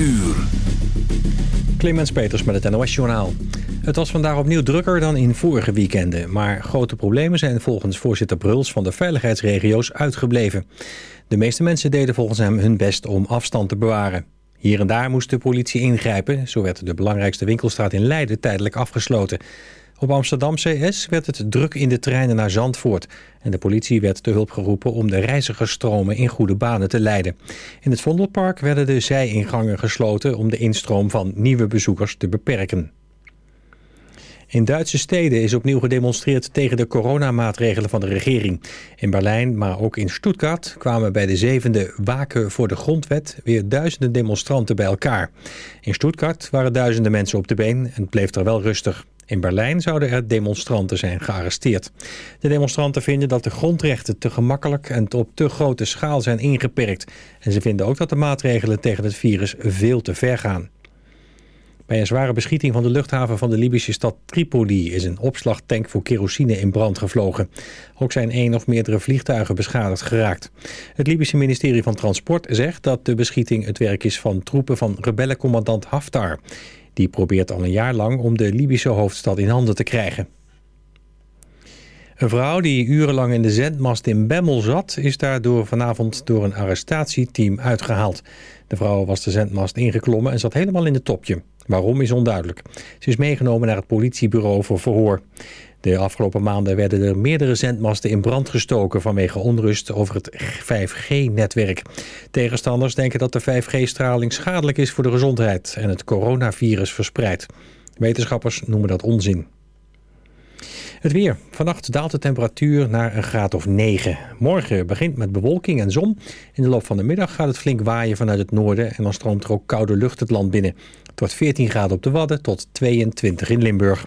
uur. Clemens Peters met het NOS Journaal. Het was vandaag opnieuw drukker dan in vorige weekenden. Maar grote problemen zijn volgens voorzitter Bruls van de veiligheidsregio's uitgebleven. De meeste mensen deden volgens hem hun best om afstand te bewaren. Hier en daar moest de politie ingrijpen. Zo werd de belangrijkste winkelstraat in Leiden tijdelijk afgesloten. Op Amsterdam CS werd het druk in de treinen naar Zandvoort. En de politie werd te hulp geroepen om de reizigersstromen in goede banen te leiden. In het Vondelpark werden de zijingangen gesloten om de instroom van nieuwe bezoekers te beperken. In Duitse steden is opnieuw gedemonstreerd tegen de coronamaatregelen van de regering. In Berlijn, maar ook in Stuttgart kwamen bij de zevende Waken voor de Grondwet weer duizenden demonstranten bij elkaar. In Stuttgart waren duizenden mensen op de been en het bleef er wel rustig. In Berlijn zouden er demonstranten zijn gearresteerd. De demonstranten vinden dat de grondrechten te gemakkelijk en op te grote schaal zijn ingeperkt. En ze vinden ook dat de maatregelen tegen het virus veel te ver gaan. Bij een zware beschieting van de luchthaven van de Libische stad Tripoli is een opslagtank voor kerosine in brand gevlogen. Ook zijn één of meerdere vliegtuigen beschadigd geraakt. Het Libische ministerie van Transport zegt dat de beschieting het werk is van troepen van rebellencommandant Haftar. Die probeert al een jaar lang om de Libische hoofdstad in handen te krijgen. Een vrouw die urenlang in de zendmast in Bemmel zat... is daardoor vanavond door een arrestatieteam uitgehaald. De vrouw was de zendmast ingeklommen en zat helemaal in het topje. Waarom is onduidelijk. Ze is meegenomen naar het politiebureau voor verhoor. De afgelopen maanden werden er meerdere zendmasten in brand gestoken... vanwege onrust over het 5G-netwerk. Tegenstanders denken dat de 5G-straling schadelijk is voor de gezondheid... en het coronavirus verspreidt. Wetenschappers noemen dat onzin. Het weer. Vannacht daalt de temperatuur naar een graad of 9. Morgen begint met bewolking en zon. In de loop van de middag gaat het flink waaien vanuit het noorden... en dan stroomt er ook koude lucht het land binnen. Het wordt 14 graden op de Wadden tot 22 in Limburg.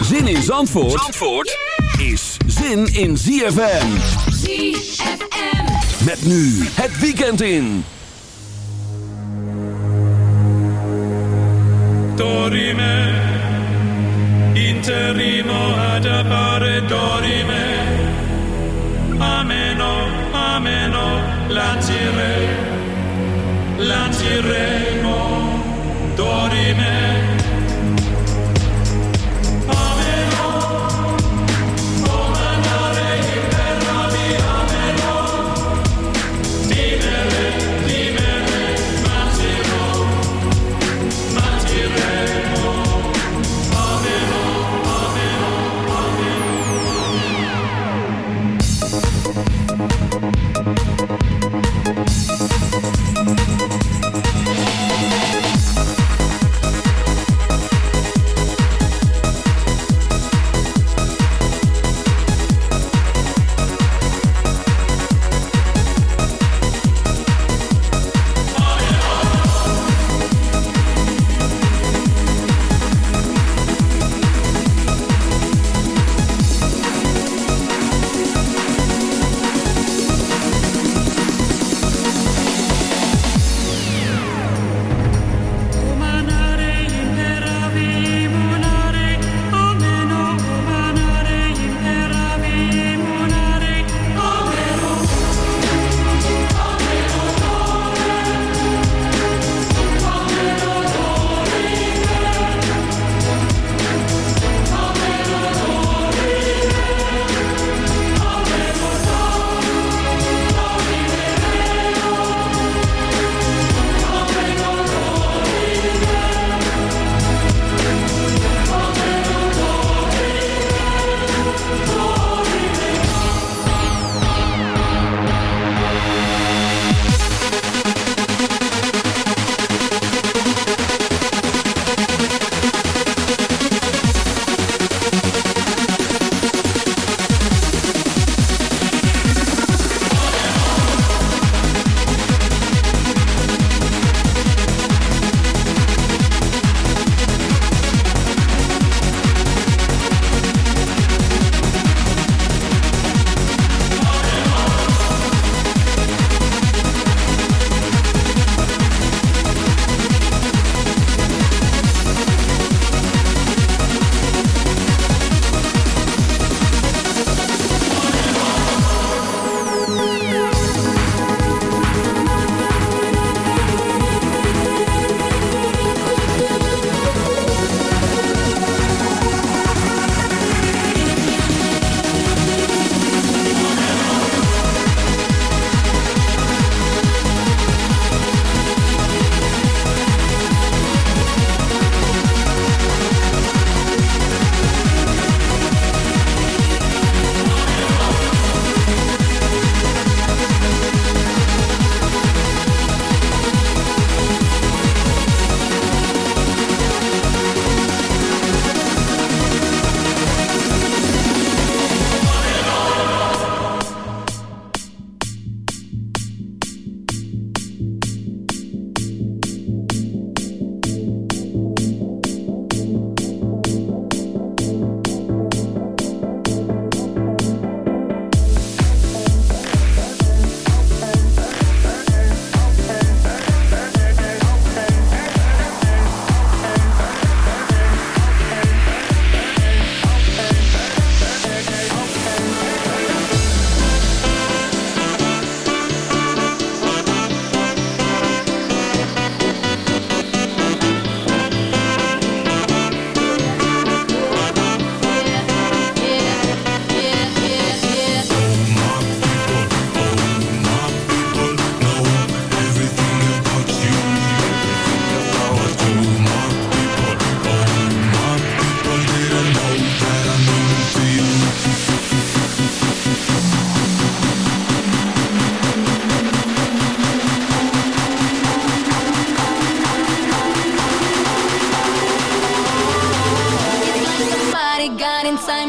Zin in Zandvoort, Zandvoort is zin in ZFM. ZFM. Met nu het weekend in. Dorime, interrimo ad appare dorime, ameno, ameno, lancire, lanciremo, dorime.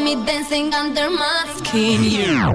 Me dancing under my skin. Yeah.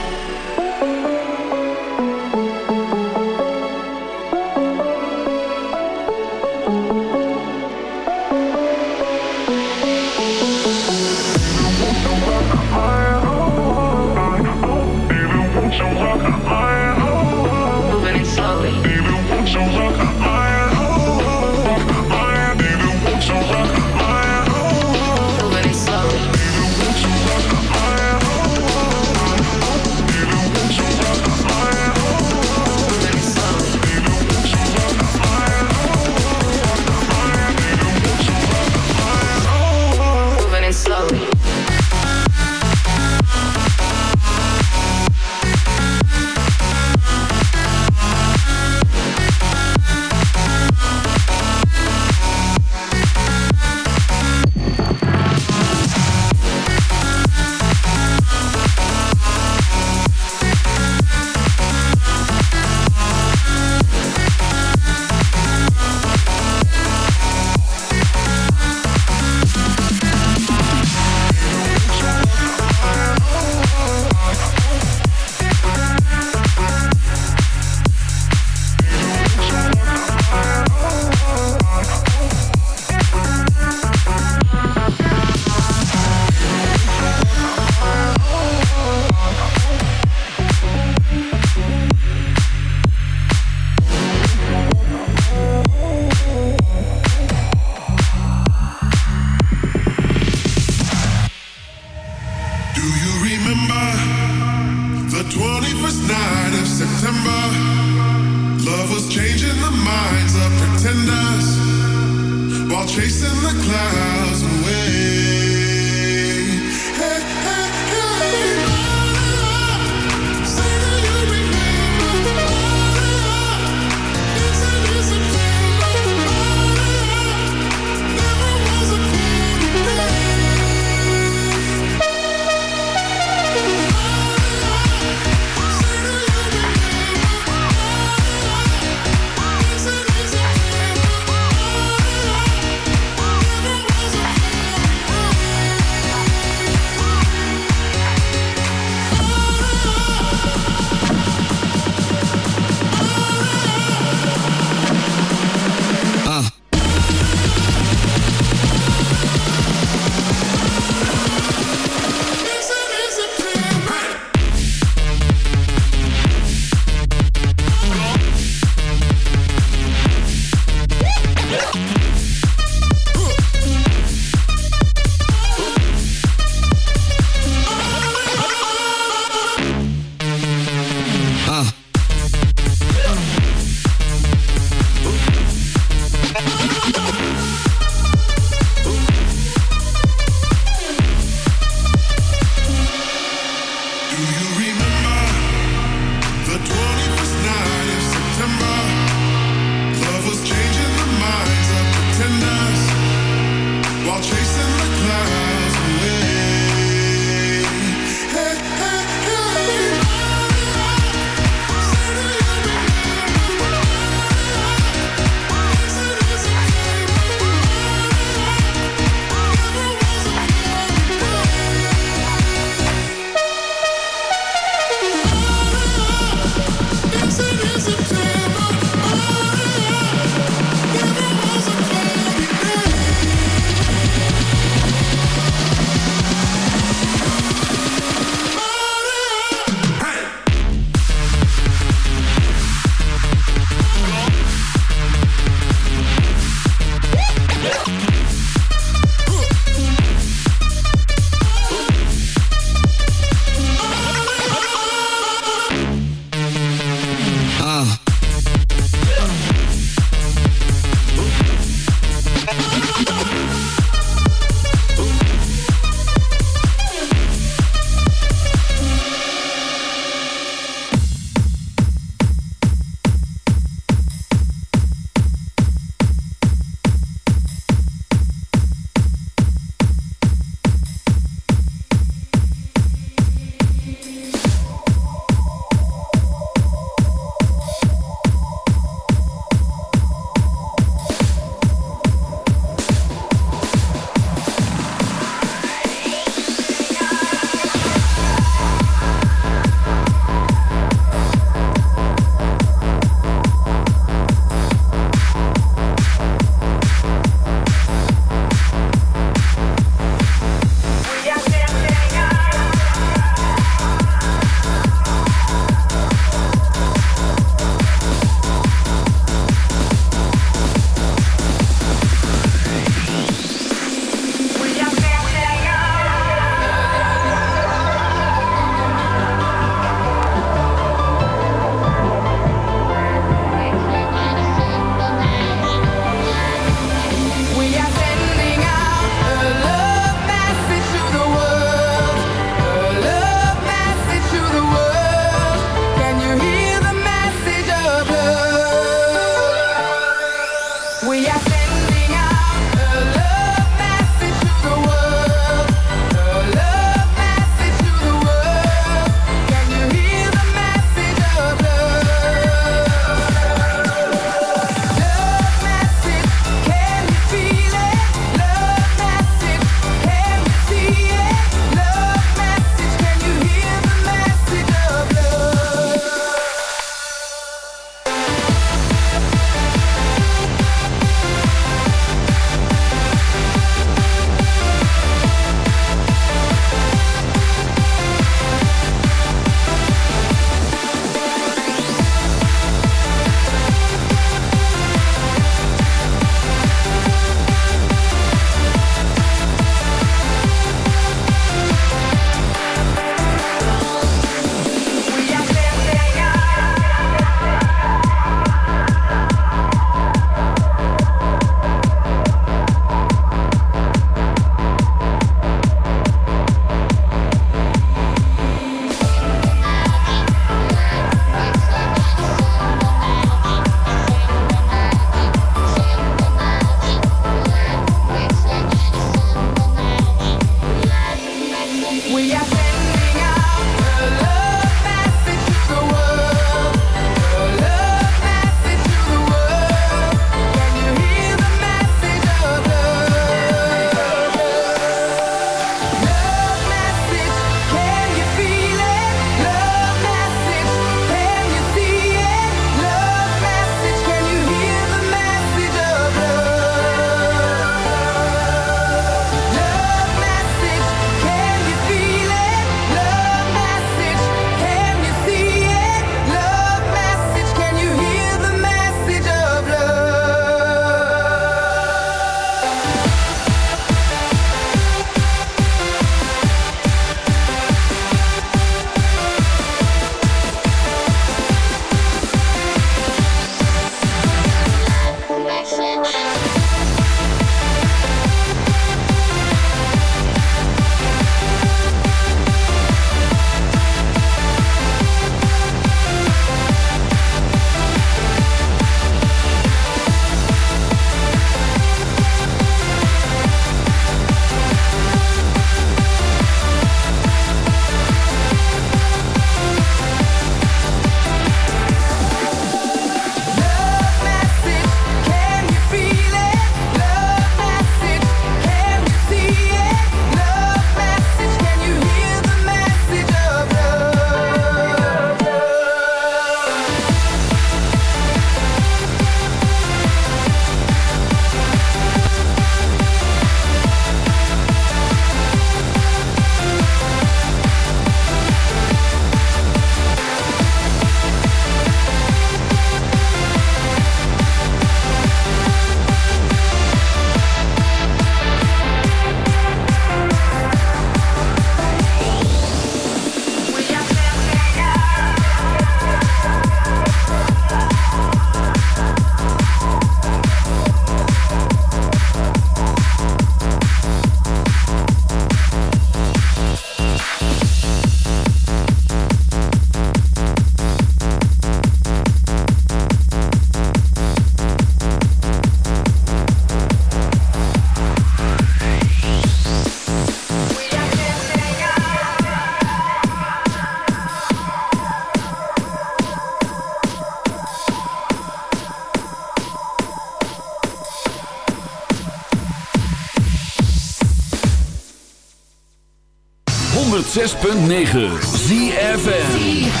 106.9 ZFM.